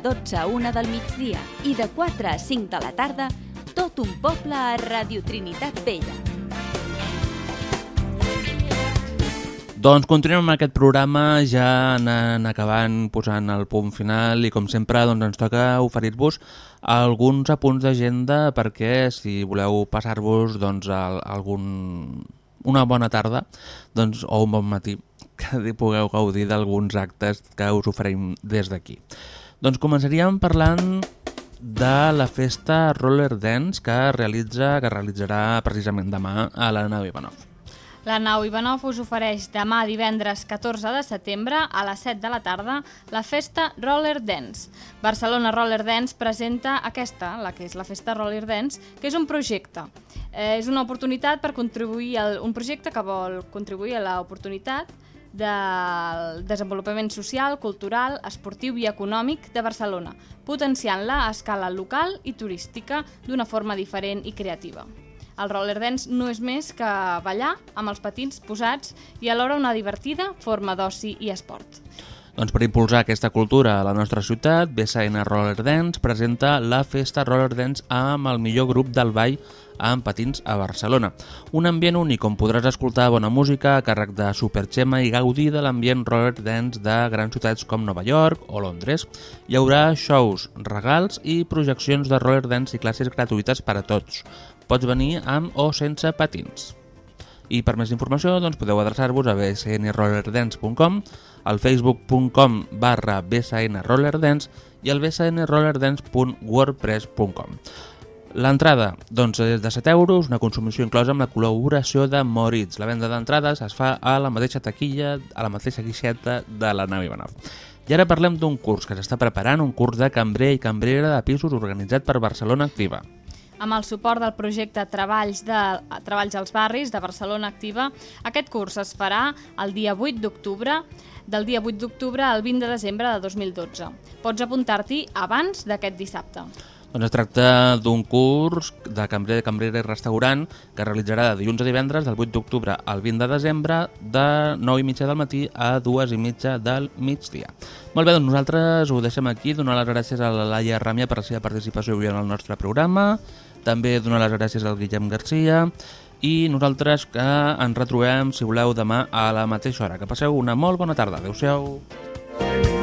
C: De 12 a 1 del migdia i de 4 a 5 de la tarda, tot un poble a Radio Trinitat Vella.
B: Doncs continuem amb aquest programa, ja anant acabant, posant el punt final i com sempre doncs, ens toca oferir-vos alguns apunts d'agenda perquè si voleu passar-vos doncs, al- algun, una bona tarda doncs, o un bon matí que pugueu gaudir d'alguns actes que us oferim des d'aquí. Doncs començaríem parlant de la festa Roller Dance que realitza que realitzarà precisament demà a la nau Ivanov.
A: La nau Ivanov us ofereix demà divendres 14 de setembre a les 7 de la tarda la festa Roller Dance. Barcelona Roller Dance presenta aquesta, la que és la festa Roller Dance, que és un projecte. Eh, és una oportunitat per contribuir al, un projecte que vol contribuir a l'oportunitat del desenvolupament social, cultural, esportiu i econòmic de Barcelona, potenciant-la a escala local i turística d'una forma diferent i creativa. El roller dance no és més que ballar amb els patins posats i alhora una divertida forma d'oci i esport.
B: Doncs per impulsar aquesta cultura a la nostra ciutat, BSN Roller Dance presenta la festa Roller Dance amb el millor grup del ball amb patins a Barcelona. Un ambient únic on podràs escoltar bona música a càrrec de Superchema i gaudir de l'ambient roller dance de grans ciutats com Nova York o Londres. Hi haurà shows, regals i projeccions de roller dance i classes gratuïtes per a tots. Pots venir amb o sense patins. I per més informació doncs, podeu adreçar-vos a bsnrollerdance.com, al facebook.com barra bsnrollerdance i al bsnrollerdance.wordpress.com. L'entrada doncs, és de 7 euros, una consumició inclosa amb la col·laboració de Moritz. La venda d'entrades es fa a la mateixa taquilla, a la mateixa guixeta de la nau Ivanov. I ara parlem d'un curs que s'està preparant, un curs de cambrer i cambrera de pisos organitzat per Barcelona Activa.
A: Amb el suport del projecte Treballs, de, Treballs als Barris de Barcelona Activa, aquest curs es farà el dia 8 d'octubre, del dia 8 d'octubre al 20 de desembre de 2012. Pots apuntar-t'hi abans d'aquest dissabte.
B: Doncs es tracta d'un curs de cambrer, cambrera i restaurant que realitzarà de dilluns a divendres del 8 d'octubre al 20 de desembre de 9 i mitja del matí a 2 i mitja del migdia. Molt bé, doncs nosaltres ho deixem aquí, donar les gràcies a la Laia Ràmia per la seva participació avui en el nostre programa, també donar les gràcies al Guillem Garcia i nosaltres que ens retrobem, si voleu, demà a la mateixa hora. Que passeu una molt bona tarda. Adéu-siau.